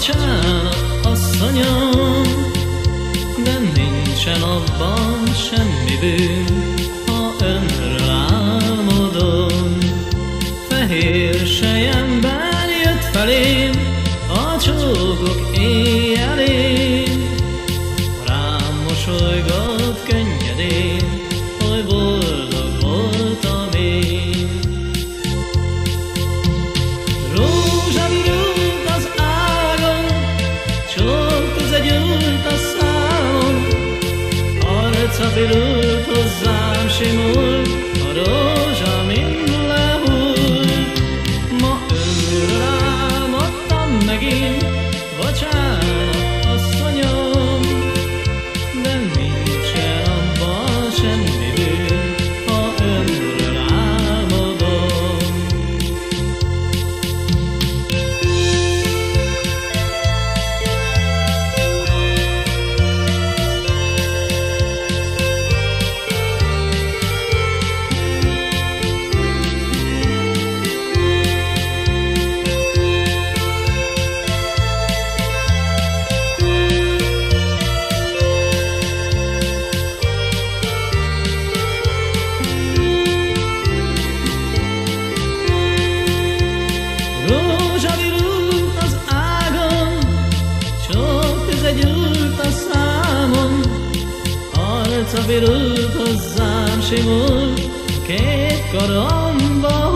bocsánat, asszonyom, de nincsen abban semmi bűn, ha önről álmodom. Fehér sejemben jött felém, a csókok éjjelén, rám mosolygott. ולא חוזם שמול Visszavirult hozzám Simul, két karomban